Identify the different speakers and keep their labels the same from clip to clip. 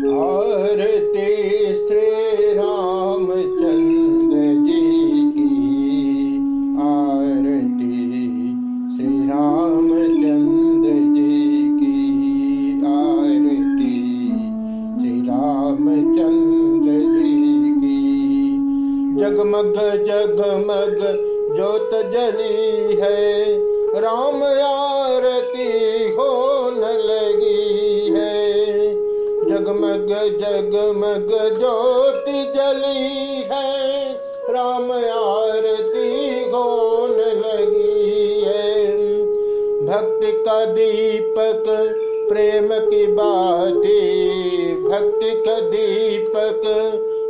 Speaker 1: आरती श्री जी की आरती। श्री जी की आरती। श्री जगमग जगमग ज्योत जली है। राम आरती होन लगी। जगमग ज्योति जली है। राम आरती होन लगी है। भक्ति का दीपक, प्रेम की बाती। भक्ति का दीपक,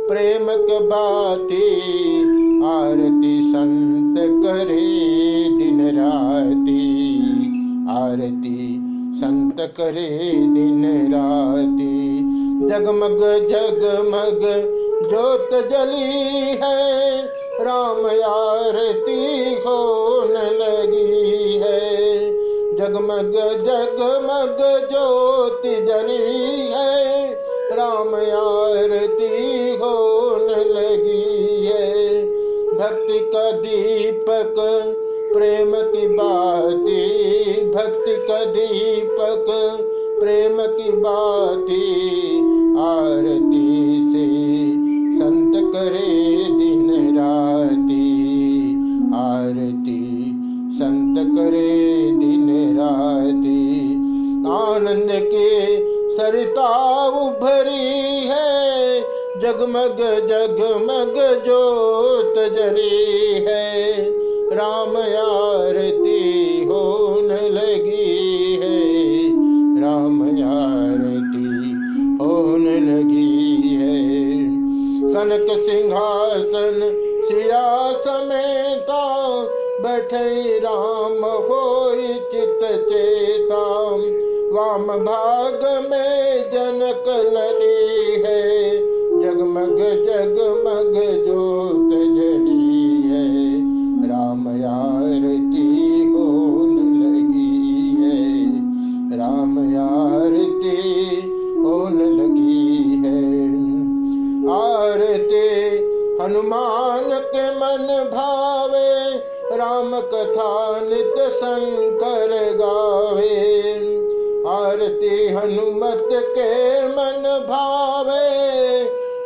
Speaker 1: प्रेम की बाती। आरती संत करे दिन राती। आरती संत करे दिन राती। जगमग जगमग, ज्योत जली है। राम आरती होन लगी है। जगमग जगमग, ज्योति जली है। राम आरती होन लगी है। भक्ति का दीपक, प्रेम की बाती। भक्ति का दीपक प्रेम की बाती आरती से संत करे दिन राती। आरती, संत करे दिन राती। आनंद के सरिता उभरी है, जगमग जगमग ज्योत जली है। राम आरती सिंहासन सिया समेता बैठ राम हो चित चेता वाम भाग में जनक लली है, जगमग जगमग ज्योत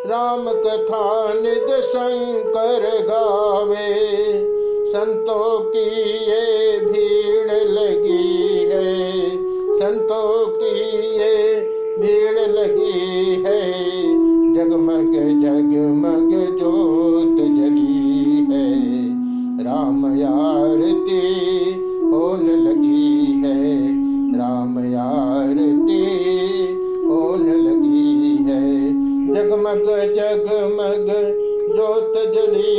Speaker 1: राम कथा नित शंकर गावे, संतों की ये भीड़ लगी है। संतों की ये भीड़ लगी है। जगमग जगमग ज्योत जली है। राम आरती जगमग ज्योत जली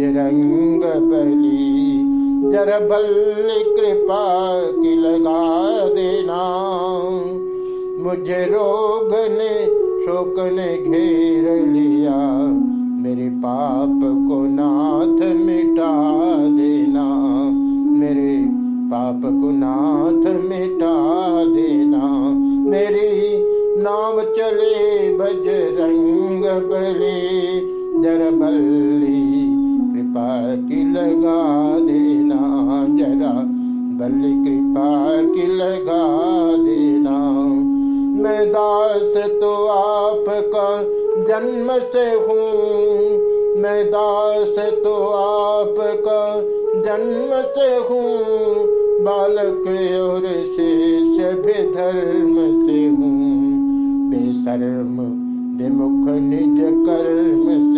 Speaker 1: बजरंग बली, जर बल कृपा की लगा देना। मुझे रोग ने, शोक ने घेर लिया, मेरे पाप को नाथ मिटा। दास तो आपका जन्म से हूँ। मैं दास तो आपका जन्म से हूँ। बालक और शिष्य भी धर्म से हूँ। बेशर्म, विमुख, निज कर्म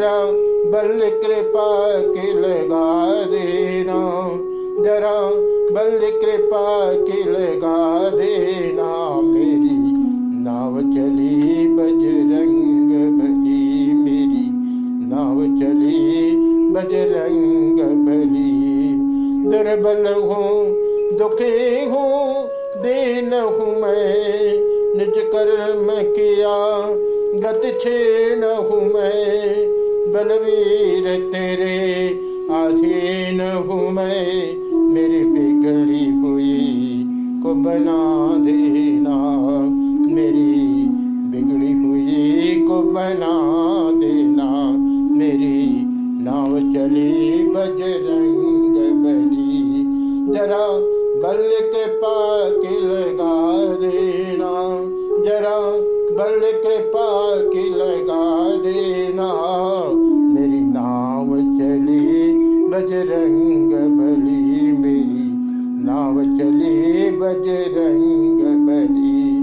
Speaker 1: जरा बल कृपा की लगा देना। जरा बल कृपा की लगा देना। मेरी नाव चली बजरंग बली। मेरी नाव चली बजरंग बली। दुर्बल हूँ, दुखी हूँ, दीन हूँ मैं। निज कर्म किया, गत छीन हूँ मैं। बलवीर, तेरे आधीन हूँ मैं। मेरी बिगड़ी हुई को बना देना। मेरी बिगड़ी हुई को बना देना। मेरी नाव चली बजरंग बली। जरा बल, कृपा की बजरंग बली मेरी, नाव चली बजरंग बली।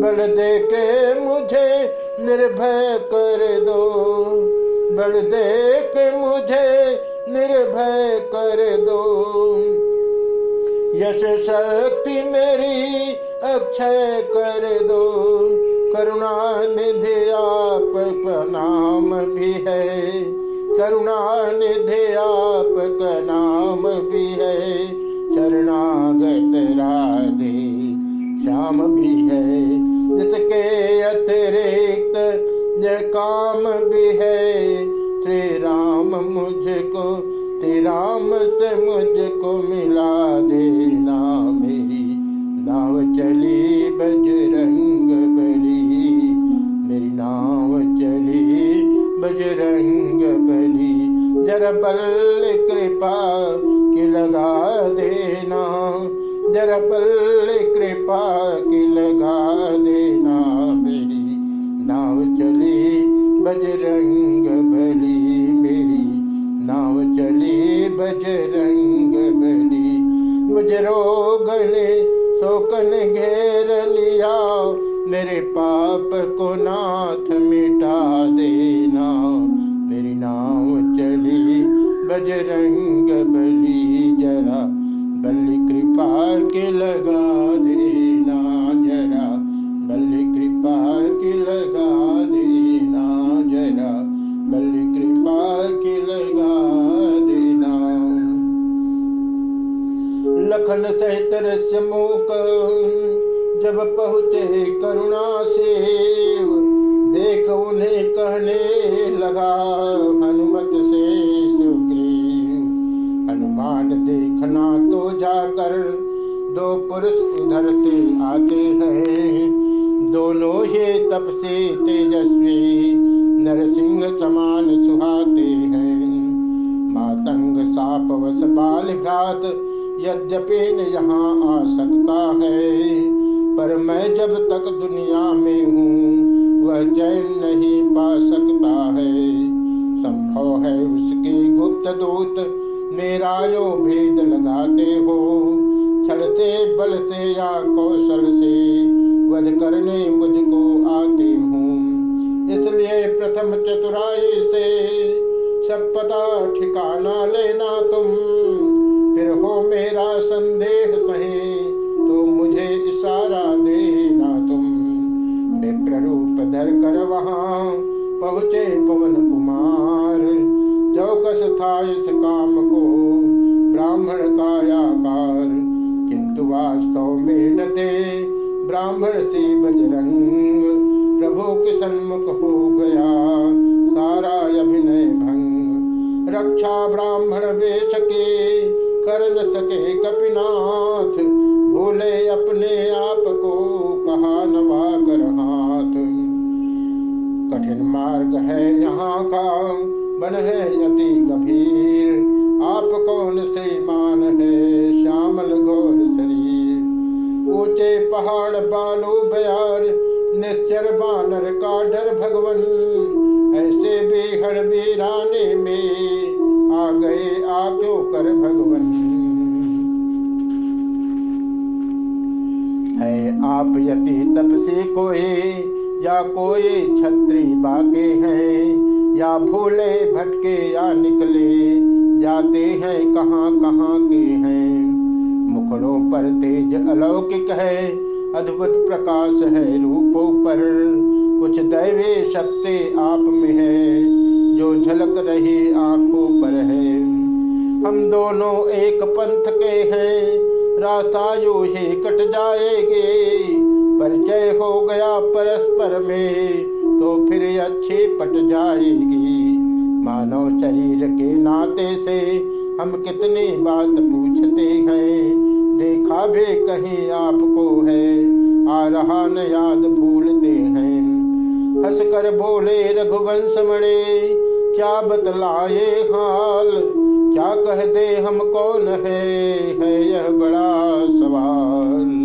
Speaker 1: बल दे के मुझे निर्भय कर दो, बल दे के मुझे निर्भय कर दो। यश शक्ति मेरी अक्षय कर दो, करुणा निधि आप प्रणाम भी है। करुणा निधे आप का नाम भी है। शरणागत राधे, श्याम भी है। जिसके अतिरिक्त काम भी है। श्री राम मुझको श्री राम से मुझको मिला देना मेरी नाव चली बजरंग बली। मेरी नाव चली बजरंग जरा बल कृपा की लगा देना। जरा बल कृपा की लगा देना। मेरी नाव चली, बजरंग बली। मेरी नाव चली, बजरंग बली। मुझे रोग ने शोकन घेर लिया। मेरे पाप को नाथ मिटा देना। मेरी नाव चली, बजरंग बली, जरा बलि कृपा के लगा देना, जरा बलि कृपा के लगा देना, जरा बलि कृपा के लगा देना। लखन सहित मुख जब पहुँचे करुणा से उन्हें कहने लगा हनुमत से सुग्रीव हनुमान देखना तो जाकर दो पुरुष उधर से आते हैं। दोनों ही तप से तेजस्वी नरसिंह समान सुहाते हैं। मातंग साप वस बाल घात यद्यपि न यहाँ आ सकता है। पर मैं जब तक दुनिया में हूँ चैन नहीं पा सकता है। संभव है उसके गुप्त दूत मेरा यो भेद लगाते हो। छड़ते बल से या कौशल से वध करने मुझको आते हूँ। इसलिए प्रथम चतुराई से सब पता ठिकाना लेना तुम। फिर हो मेरा संदेह चौकस था इस काम को ब्राह्मण का आकार किंतु वास्तव में न थे ब्राह्मण से बजरंग भगवन आप यति तप से कोए या कोई छत्री बाके हैं या भूले भटके या निकले, जाते हैं कहाँ कहाँ के हैं। मुखड़ों पर तेज अलौकिक है, अद्भुत प्रकाश है रूपों पर। कुछ दैवे शक्ति आप में है, जो झलक रही आँखों पर है। हम दोनों एक पंथ के हैं रास्ता यू ही कट जाएगी। परिचय हो गया परस्पर में तो फिर अच्छे पट जाएगी। मानव शरीर के नाते से हम कितनी बात पूछते हैं। देखा भी कहीं आपको है, आ रहा न याद भूलते हैं। हंस कर बोले, रघुवंश मणे, क्या बतलाए हाल? क्या कह दे हम कौन है है यह बड़ा सवाल।